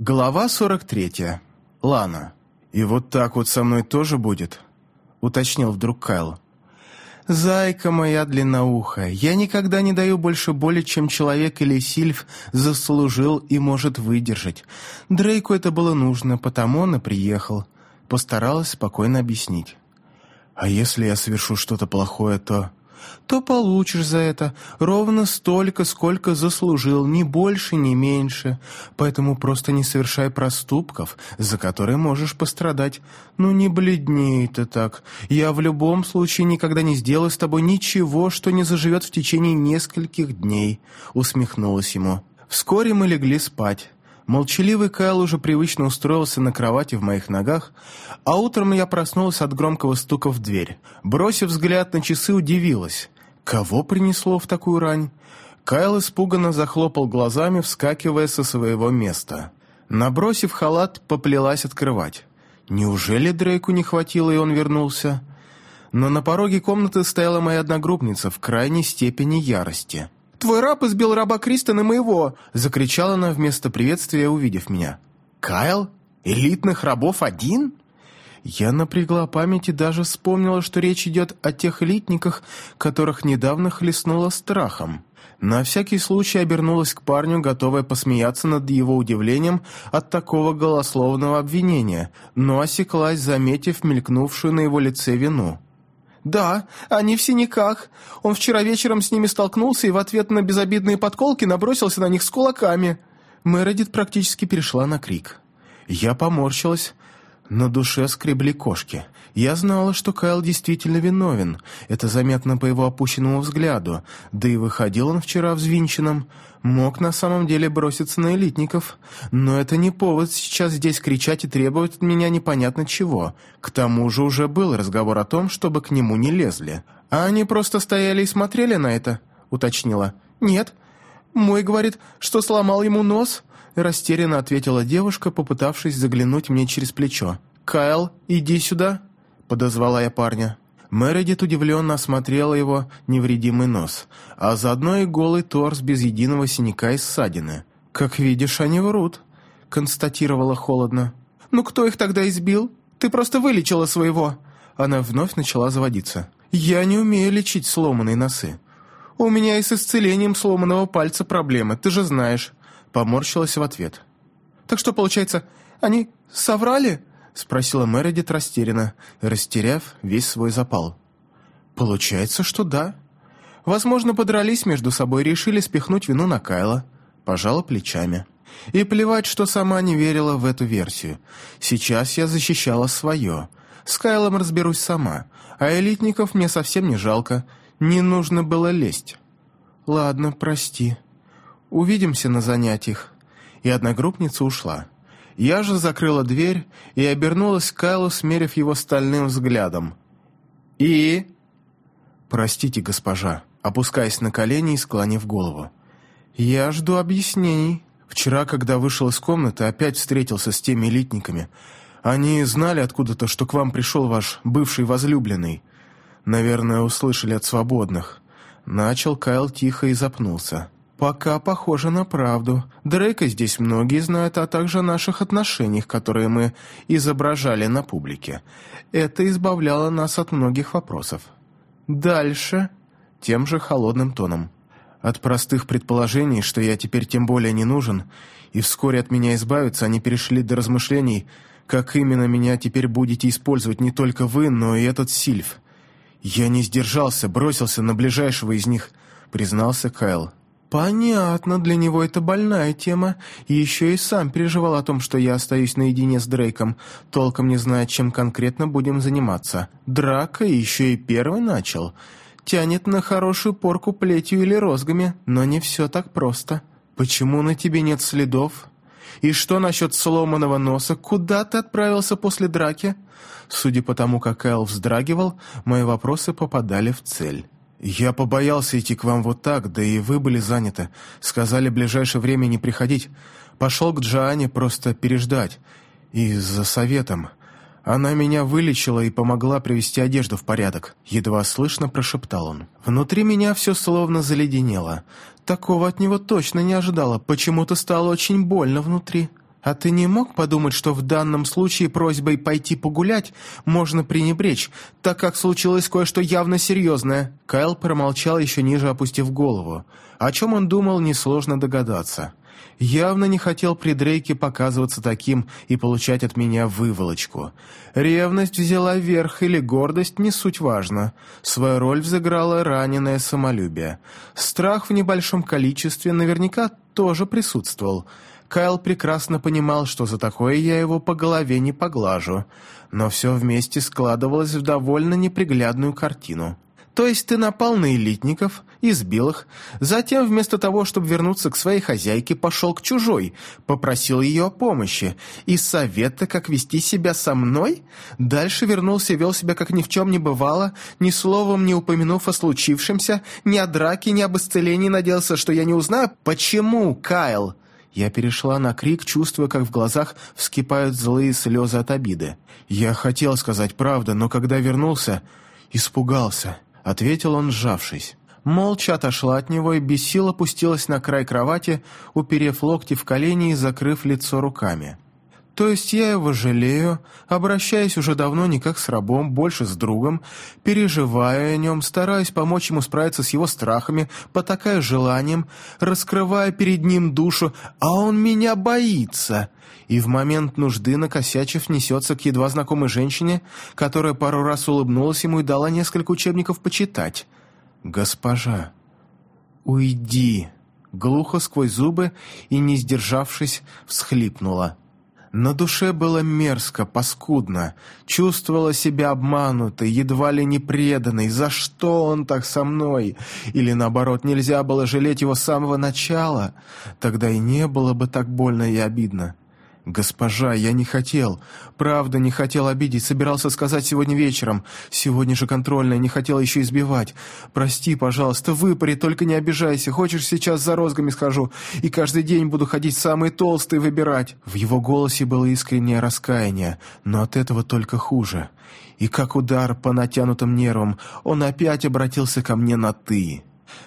Глава 43. Лана. «И вот так вот со мной тоже будет?» — уточнил вдруг Кайл. «Зайка моя длинноухая, я никогда не даю больше боли, чем человек или сильф заслужил и может выдержать. Дрейку это было нужно, потому он и приехал». Постаралась спокойно объяснить. «А если я совершу что-то плохое, то...» то получишь за это ровно столько, сколько заслужил, ни больше, ни меньше. Поэтому просто не совершай проступков, за которые можешь пострадать. Ну не бледней ты так. Я в любом случае никогда не сделаю с тобой ничего, что не заживет в течение нескольких дней», — усмехнулась ему. Вскоре мы легли спать. Молчаливый Кайл уже привычно устроился на кровати в моих ногах, а утром я проснулась от громкого стука в дверь. Бросив взгляд на часы, удивилась. Кого принесло в такую рань? Кайл испуганно захлопал глазами, вскакивая со своего места. Набросив халат, поплелась открывать. Неужели Дрейку не хватило, и он вернулся? Но на пороге комнаты стояла моя одногруппница в крайней степени ярости. «Твой раб избил раба Кристона моего!» — закричала она вместо приветствия, увидев меня. «Кайл? Элитных рабов один?» Я напрягла память и даже вспомнила, что речь идет о тех элитниках, которых недавно хлестнуло страхом. На всякий случай обернулась к парню, готовая посмеяться над его удивлением от такого голословного обвинения, но осеклась, заметив мелькнувшую на его лице вину. «Да, они в синяках. Он вчера вечером с ними столкнулся и в ответ на безобидные подколки набросился на них с кулаками». Мередит практически перешла на крик. Я поморщилась. На душе скребли кошки. Я знала, что Кайл действительно виновен. Это заметно по его опущенному взгляду. Да и выходил он вчера взвинченным. Мог на самом деле броситься на элитников. Но это не повод сейчас здесь кричать и требовать от меня непонятно чего. К тому же уже был разговор о том, чтобы к нему не лезли. «А они просто стояли и смотрели на это?» — уточнила. «Нет. Мой говорит, что сломал ему нос». Растерянно ответила девушка, попытавшись заглянуть мне через плечо. «Кайл, иди сюда!» — подозвала я парня. Мередит удивленно осмотрела его невредимый нос, а заодно и голый торс без единого синяка и ссадины. «Как видишь, они врут», — констатировала холодно. «Ну кто их тогда избил? Ты просто вылечила своего!» Она вновь начала заводиться. «Я не умею лечить сломанные носы. У меня и с исцелением сломанного пальца проблемы, ты же знаешь поморщилась в ответ. «Так что, получается, они соврали?» — спросила Мередит растерянно, растеряв весь свой запал. «Получается, что да. Возможно, подрались между собой и решили спихнуть вину на Кайла». Пожала плечами. И плевать, что сама не верила в эту версию. Сейчас я защищала свое. С Кайлом разберусь сама, а элитников мне совсем не жалко. Не нужно было лезть. «Ладно, прости», Увидимся на занятиях». И одногруппница ушла. Я же закрыла дверь и обернулась к Кайлу, смерив его стальным взглядом. «И...» «Простите, госпожа», опускаясь на колени и склонив голову. «Я жду объяснений. Вчера, когда вышел из комнаты, опять встретился с теми элитниками. Они знали откуда-то, что к вам пришел ваш бывший возлюбленный. Наверное, услышали от свободных». Начал Кайл тихо и запнулся. «Пока похоже на правду. Дрейка здесь многие знают, а также о наших отношениях, которые мы изображали на публике. Это избавляло нас от многих вопросов. Дальше...» Тем же холодным тоном. «От простых предположений, что я теперь тем более не нужен, и вскоре от меня избавятся, они перешли до размышлений, как именно меня теперь будете использовать не только вы, но и этот Сильф. Я не сдержался, бросился на ближайшего из них», — признался Кайл. «Понятно, для него это больная тема. И еще и сам переживал о том, что я остаюсь наедине с Дрейком, толком не зная, чем конкретно будем заниматься. Драка еще и первый начал. Тянет на хорошую порку плетью или розгами, но не все так просто. Почему на тебе нет следов? И что насчет сломанного носа? Куда ты отправился после драки?» Судя по тому, как Эл вздрагивал, мои вопросы попадали в цель. «Я побоялся идти к вам вот так, да и вы были заняты. Сказали, в ближайшее время не приходить. Пошел к Джоанне просто переждать. И за советом. Она меня вылечила и помогла привести одежду в порядок», — едва слышно прошептал он. «Внутри меня все словно заледенело. Такого от него точно не ожидала. Почему-то стало очень больно внутри». «А ты не мог подумать, что в данном случае просьбой пойти погулять можно пренебречь, так как случилось кое-что явно серьезное?» Кайл промолчал, еще ниже опустив голову. О чем он думал, несложно догадаться. Явно не хотел при Дрейке показываться таким и получать от меня выволочку. Ревность взяла верх или гордость, не суть важно. Свою роль взыграло раненое самолюбие. Страх в небольшом количестве наверняка тоже присутствовал – Кайл прекрасно понимал, что за такое я его по голове не поглажу, но все вместе складывалось в довольно неприглядную картину. То есть ты напал на элитников, избил их, затем вместо того, чтобы вернуться к своей хозяйке, пошел к чужой, попросил ее о помощи и совета, как вести себя со мной? Дальше вернулся и вел себя, как ни в чем не бывало, ни словом не упомянув о случившемся, ни о драке, ни об исцелении, надеялся, что я не узнаю, почему, Кайл?» Я перешла на крик, чувствуя, как в глазах вскипают злые слезы от обиды. «Я хотел сказать правду, но когда вернулся, испугался», — ответил он, сжавшись. Молча отошла от него и без сил опустилась на край кровати, уперев локти в колени и закрыв лицо руками. То есть я его жалею, обращаюсь уже давно не как с рабом, больше с другом, переживаю о нем, стараюсь помочь ему справиться с его страхами, потакая желанием, раскрывая перед ним душу, а он меня боится. И в момент нужды, накосячив, несется к едва знакомой женщине, которая пару раз улыбнулась ему и дала несколько учебников почитать. «Госпожа, уйди!» Глухо сквозь зубы и, не сдержавшись, всхлипнула. На душе было мерзко, паскудно. Чувствовала себя обманутой, едва ли не преданной. За что он так со мной? Или, наоборот, нельзя было жалеть его с самого начала? Тогда и не было бы так больно и обидно. «Госпожа, я не хотел. Правда, не хотел обидеть. Собирался сказать сегодня вечером. Сегодня же контрольная, не хотел еще избивать. Прости, пожалуйста, выпари, только не обижайся. Хочешь, сейчас за розгами схожу, и каждый день буду ходить самые толстые выбирать». В его голосе было искреннее раскаяние, но от этого только хуже. И как удар по натянутым нервам, он опять обратился ко мне на «ты».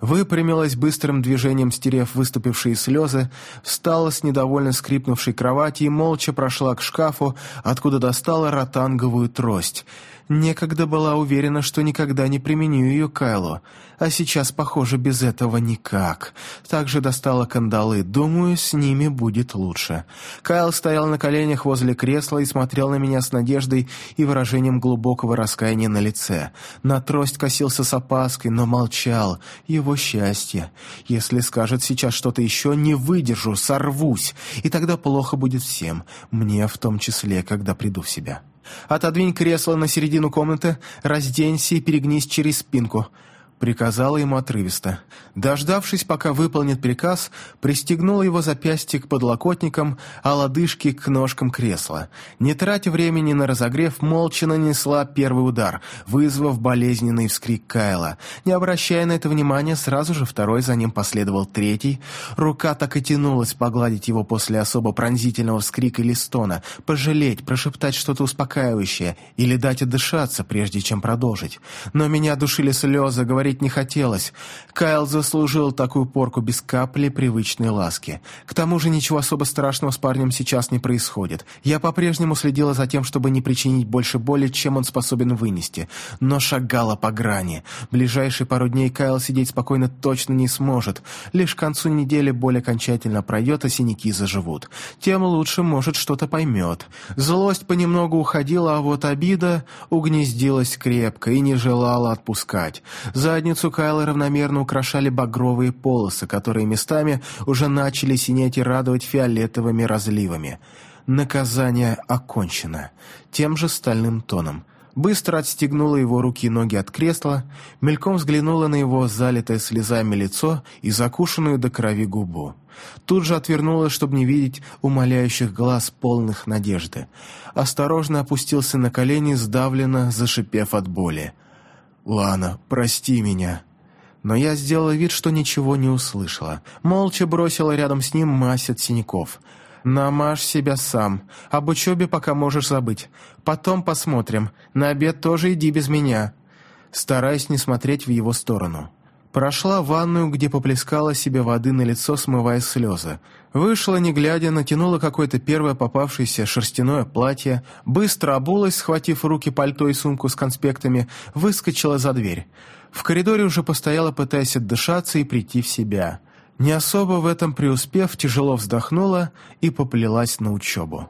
Выпрямилась быстрым движением, стерев выступившие слезы, встала с недовольно скрипнувшей кровати и молча прошла к шкафу, откуда достала ротанговую трость — Некогда была уверена, что никогда не применю ее Кайлу, а сейчас, похоже, без этого никак. Также достала кандалы, думаю, с ними будет лучше. Кайл стоял на коленях возле кресла и смотрел на меня с надеждой и выражением глубокого раскаяния на лице. На трость косился с опаской, но молчал. Его счастье. Если скажет сейчас что-то еще, не выдержу, сорвусь, и тогда плохо будет всем, мне в том числе, когда приду в себя. Отодвинь кресло на середину комнаты, разденься и перегнись через спинку приказала ему отрывисто. Дождавшись, пока выполнит приказ, пристегнула его запястье к подлокотникам, а лодыжки к ножкам кресла. Не тратя времени на разогрев, молча нанесла первый удар, вызвав болезненный вскрик Кайла. Не обращая на это внимания, сразу же второй за ним последовал третий. Рука так и тянулась погладить его после особо пронзительного вскрика или стона, пожалеть, прошептать что-то успокаивающее или дать отдышаться, прежде чем продолжить. Но меня душили слезы, говоря говорить не хотелось. Кайл заслужил такую порку без капли привычной ласки. К тому же ничего особо страшного с парнем сейчас не происходит. Я по-прежнему следила за тем, чтобы не причинить больше боли, чем он способен вынести, но шагала по грани. Ближайшие пару дней Кайл сидеть спокойно точно не сможет. Лишь к концу недели боль окончательно пройдет, а синяки заживут. Тем лучше, может, что-то поймет. Злость понемногу уходила, а вот обида угнездилась крепко и не желала отпускать. За Задницу Кайла равномерно украшали багровые полосы, которые местами уже начали синеть и радовать фиолетовыми разливами. Наказание окончено. Тем же стальным тоном. Быстро отстегнула его руки и ноги от кресла, мельком взглянула на его залитое слезами лицо и закушенную до крови губу. Тут же отвернулась, чтобы не видеть умоляющих глаз, полных надежды. Осторожно опустился на колени, сдавленно зашипев от боли. «Лана, прости меня». Но я сделала вид, что ничего не услышала. Молча бросила рядом с ним мазь от синяков. «Намажь себя сам. Об учебе пока можешь забыть. Потом посмотрим. На обед тоже иди без меня». Стараясь не смотреть в его сторону. Прошла в ванную, где поплескала себе воды на лицо, смывая слезы. Вышла, не глядя, натянула какое-то первое попавшееся шерстяное платье, быстро обулась, схватив в руки пальто и сумку с конспектами, выскочила за дверь. В коридоре уже постояла, пытаясь отдышаться и прийти в себя. Не особо в этом преуспев, тяжело вздохнула и поплелась на учебу.